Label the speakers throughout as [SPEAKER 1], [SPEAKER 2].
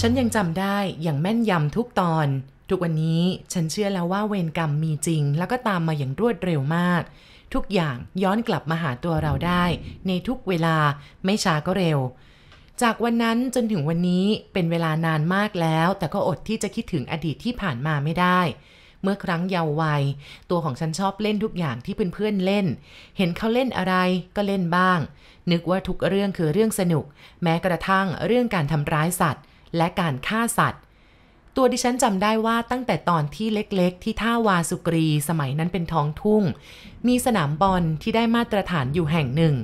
[SPEAKER 1] ฉันยังจำได้อย่างแม่นยำทุกตอน ทุกวันนี้ฉันเชื่อแล้วว่าเวรกรรมมีจริง แล้วก็ตามมาอย่างรวดเร็วมาก ทุกอย่างย้อนกลับมาหาตัวเราได้ ในทุกเวลาไม่ช้าก็เร็ว จากวันนั้นจนถึงวันนี้เป็นเวลานานมากแล้ว แต่ก็อดที่จะคิดถึงอดีตที่ผ่านมาไม่ได้เมื่อครั้งเยาว์วัย ตัวของฉันชอบเล่นทุกอย่างที่เพื่อนๆเล่น เห็นเขาเล่นอะไรก็เล่นบ้าง นึกว่าทุกเรื่องคือเรื่องสนุก แม้กระทั่งเรื่องการทำร้ายสัตว์ และการฆ่าสัตว์ ตัวดิฉันจำได้ว่าตั้งแต่ตอนที่เล็กๆ ที่ท่าวาสุกรีสมัยนั้นเป็นท้องทุ่ง มีสนามบอลที่ได้มาตรฐานอยู่แห่งหนึ่ง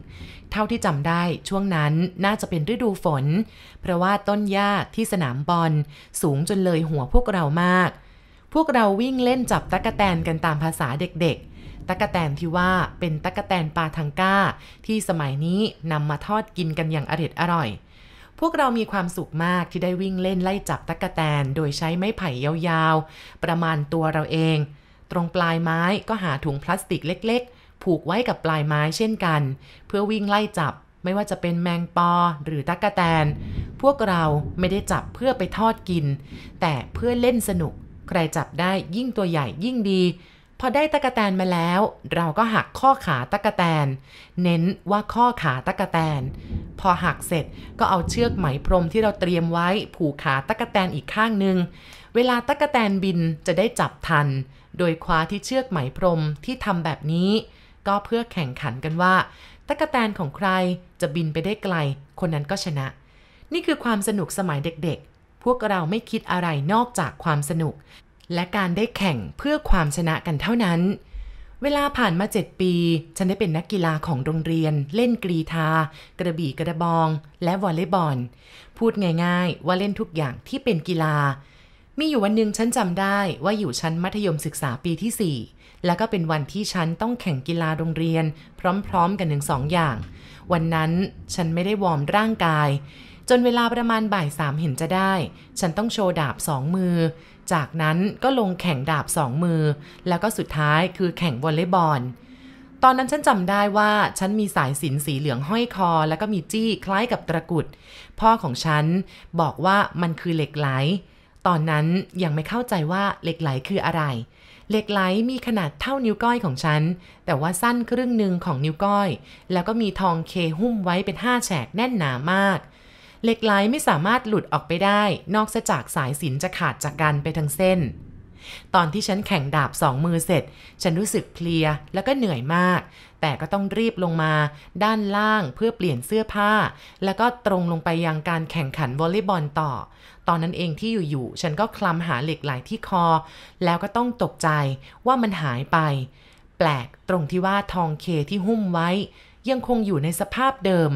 [SPEAKER 1] เท่าที่จำได้ช่วงนั้นน่าจะเป็นฤดูฝน เพราะว่าต้นหญ้าที่สนามบอลสูงจนเลยหัวพวกเรามาก พวกเราวิ่งเล่นจับตักะแตนกันตามภาษาเด็กๆตักะแตนที่ว่าเป็นตักะแตนปลาทังก้า ที่สมัยนี้นำมาทอดกินกันอย่างอร็ดอร่อย พวกเรามีความสุขมากที่ได้วิ่งเล่นไล่จับตั๊กแตน โดยใช้ไม้ไผ่ยาวๆ ประมาณตัวเราเอง ตรงปลายไม้ก็หาถุงพลาสติกเล็กๆ ผูกไว้กับปลายไม้เช่นกัน เพื่อวิ่งไล่จับไม่ว่าจะเป็นแมงปอหรือตั๊กแตน พวกเราไม่ได้จับเพื่อไปทอดกิน แต่เพื่อเล่นสนุก ใครจับได้ยิ่งตัวใหญ่ยิ่งดี พอได้ตะกะแตนมาแล้ว เราก็หักข้อขาตะกะแตน เน้นว่าข้อขาตะกะแตน พอหักเสร็จก็เอาเชือกไหมพรมที่เราเตรียมไว้ผูกขาตะกะแตนอีกข้างหนึ่งเวลาตะกะแตนบินจะได้จับทัน โดยคว้าที่เชือกไหมพรมที่ทำแบบนี้ ก็เพื่อแข่งขันกันว่าตะกะแตนของใครจะบินไปได้ไกล คนนั้นก็ชนะ นี่คือความสนุกสมัยเด็กๆ พวกเราไม่คิดอะไรนอกจากความสนุก และการได้แข่งเพื่อความชนะกันเท่านั้น เวลาผ่านมา 7 ปี ฉันได้เป็นนักกีฬาของโรงเรียน เล่นกรีธา กระบี่กระบอง และวอลเลย์บอล พูดง่ายๆ ว่าเล่นทุกอย่างที่เป็นกีฬา มีอยู่วันหนึ่งฉันจำได้ว่าอยู่ชั้นมัธยมศึกษาปีที่ 4 แล้วก็เป็นวันที่ฉันต้องแข่งกีฬาโรงเรียน พร้อมๆ กันหนึ่งสองอย่าง วันนั้นฉันไม่ได้วอร์มร่างกาย จนเวลาประมาณบ่ายสามเห็นจะได้ ฉันต้องโชว์ดาบสองมือ จากนั้นก็ลงแข่งดาบสองมือ แล้วก็สุดท้ายคือแข่งวอลเลย์บอล ตอนนั้นฉันจำได้ว่าฉันมีสายสินสีเหลืองห้อยคอ แล้วก็มีจี้คล้ายกับตะกุด พ่อของฉันบอกว่ามันคือเหล็กไหล ตอนนั้นยังไม่เข้าใจว่าเหล็กไหลคืออะไร เหล็กไหลมีขนาดเท่านิ้วก้อยของฉัน แต่ว่าสั้นครึ่งหนึ่งของนิ้วก้อย แล้วก็มีทองเคหุ้มไว้เป็นห้าแฉกแน่นหนามาก เหล็กไหลไม่สามารถหลุดออกไปได้ นอกจากสายสินจะขาดจากกันไปทั้งเส้น ตอนที่ฉันแข่งดาบสองมือเสร็จ ฉันรู้สึกเพลียแล้วก็เหนื่อยมาก แต่ก็ต้องรีบลงมาด้านล่างเพื่อเปลี่ยนเสื้อผ้า แล้วก็ตรงลงไปยังการแข่งขันวอลเลย์บอลต่อ ตอนนั้นเองที่อยู่ๆฉันก็คลำหาเหล็กไหลที่คอ แล้วก็ต้องตกใจว่ามันหายไป แปลกตรงที่ว่าทองเคที่หุ้มไว้ ยังคงอยู่ในสภาพเดิม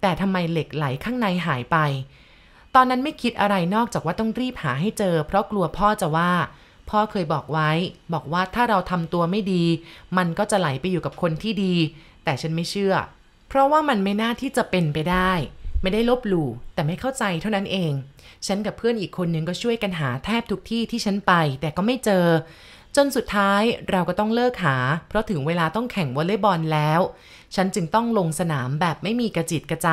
[SPEAKER 1] แต่ทำไมเหล็กไหลข้างในหายไป ตอนนั้นไม่คิดอะไรนอกจากว่าต้องรีบหาให้เจอ เพราะกลัวพ่อจะว่า พ่อเคยบอกไว้ บอกว่าถ้าเราทำตัวไม่ดี มันก็จะไหลไปอยู่กับคนที่ดี แต่ฉันไม่เชื่อ เพราะว่ามันไม่น่าที่จะเป็นไปได้ ไม่ได้ลบหลู่แต่ไม่เข้าใจเท่านั้นเอง ฉันกับเพื่อนอีกคนนึงก็ช่วยกันหาแทบทุกที่ที่ฉันไป แต่ก็ไม่เจอ จนสุดท้ายเราก็ต้องเลิกหา เพราะถึงเวลาต้องแข่งวอลเลย์บอลแล้ว ฉันจึงต้องลงสนามแบบไม่มีกระจิตกระใจ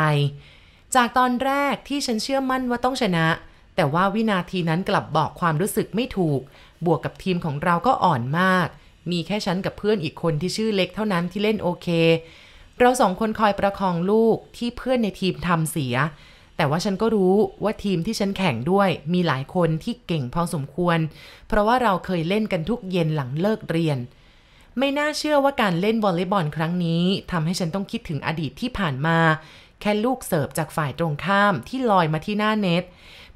[SPEAKER 1] จากตอนแรกที่ฉันเชื่อมั่นว่าต้องชนะ แต่ว่าวินาทีนั้นกลับบอกความรู้สึกไม่ถูก บวกกับทีมของเราก็อ่อนมาก มีแค่ฉันกับเพื่อนอีกคนที่ชื่อเล็กเท่านั้นที่เล่นโอเค เราสองคนคอยประคองลูกที่เพื่อนในทีมทำเสีย แต่ว่าฉันก็รู้ว่าทีมที่ฉันแข่งด้วยมีหลายคนที่เก่งพอสมควร เพราะว่าเราเคยเล่นกันทุกเย็นหลังเลิกเรียน ไม่น่าเชื่อว่าการเล่นวอลเลย์บอลครั้งนี้ทำให้ฉันต้องคิดถึงอดีตที่ผ่านมา แค่ลูกเสิร์ฟจากฝ่ายตรงข้ามที่ลอยมาที่หน้าเน็ต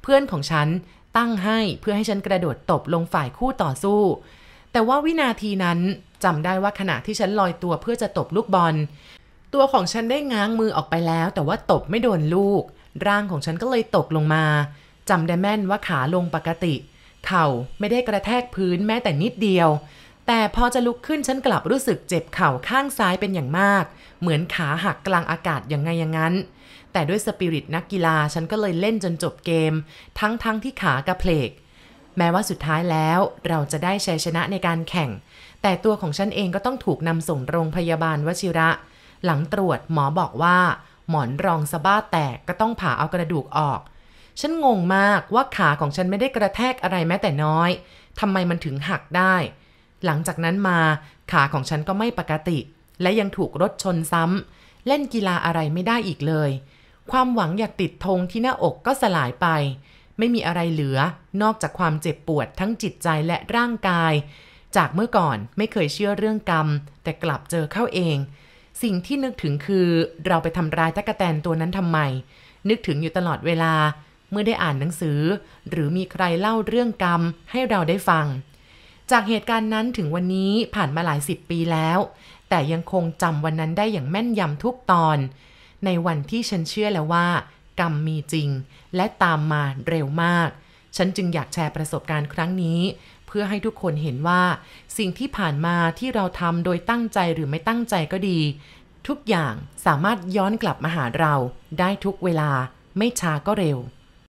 [SPEAKER 1] เพื่อนของฉันตั้งให้เพื่อให้ฉันกระโดดตบลงฝ่ายคู่ต่อสู้ แต่ว่าวินาทีนั้นจำได้ว่าขณะที่ฉันลอยตัวเพื่อจะตบลูกบอล ตัวของฉันได้ง้างมือออกไปแล้ว แต่ว่าตบไม่โดนลูก ร่างของฉันก็เลยตกลงมาจำได้แม่นว่าขาลงปกติ เข่าไม่ได้กระแทกพื้นแม้แต่นิดเดียว แต่พอจะลุกขึ้นฉันกลับรู้สึกเจ็บเข่าข้างซ้ายเป็นอย่างมาก เหมือนขาหักกลางอากาศอย่างไงอย่างนั้น แต่ด้วยสปิริตนักกีฬาฉันก็เลยเล่นจนจบเกม ทั้งทั้งที่ขากระเพลก แม้ว่าสุดท้ายแล้วเราจะได้ชัยชนะในการแข่ง แต่ตัวของฉันเองก็ต้องถูกนำส่งโรงพยาบาลวชิระ หลังตรวจหมอบอกว่า หมอนรองสะบ้าแตกก็ต้องผ่าเอากระดูกออก ฉันงงมากว่าขาของฉันไม่ได้กระแทกอะไรแม้แต่น้อยทำไมมันถึงหักได้ หลังจากนั้นมาขาของฉันก็ไม่ปกติ และยังถูกรถชนซ้ำเล่นกีฬาอะไรไม่ได้อีกเลย ความหวังอยากติดธงที่หน้าอกก็สลายไป ไม่มีอะไรเหลือนอกจากความเจ็บปวดทั้งจิตใจและร่างกาย จากเมื่อก่อนไม่เคยเชื่อเรื่องกรรม แต่กลับเจอเข้าเอง สิ่งที่นึกถึงคือเราไปทำร้ายตะกะแตนตัวนั้นทำไม นึกถึงอยู่ตลอดเวลา เมื่อได้อ่านหนังสือ หรือมีใครเล่าเรื่องกรรมให้เราได้ฟัง จากเหตุการณ์นั้นถึงวันนี้ผ่านมาหลายสิบปีแล้ว แต่ยังคงจำวันนั้นได้อย่างแม่นยำทุกตอน ในวันที่ฉันเชื่อแล้วว่า กรรมมีจริง และตามมาเร็วมาก ฉันจึงอยากแชร์ประสบการณ์ครั้งนี้ เพื่อให้ทุกคนเห็นว่า สิ่งที่ผ่านมาที่เราทำโดยตั้งใจหรือไม่ตั้งใจก็ดี ทุกอย่างสามารถย้อนกลับมาหาเราได้ทุกเวลาไม่ช้าก็เร็ว